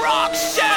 Rock shit.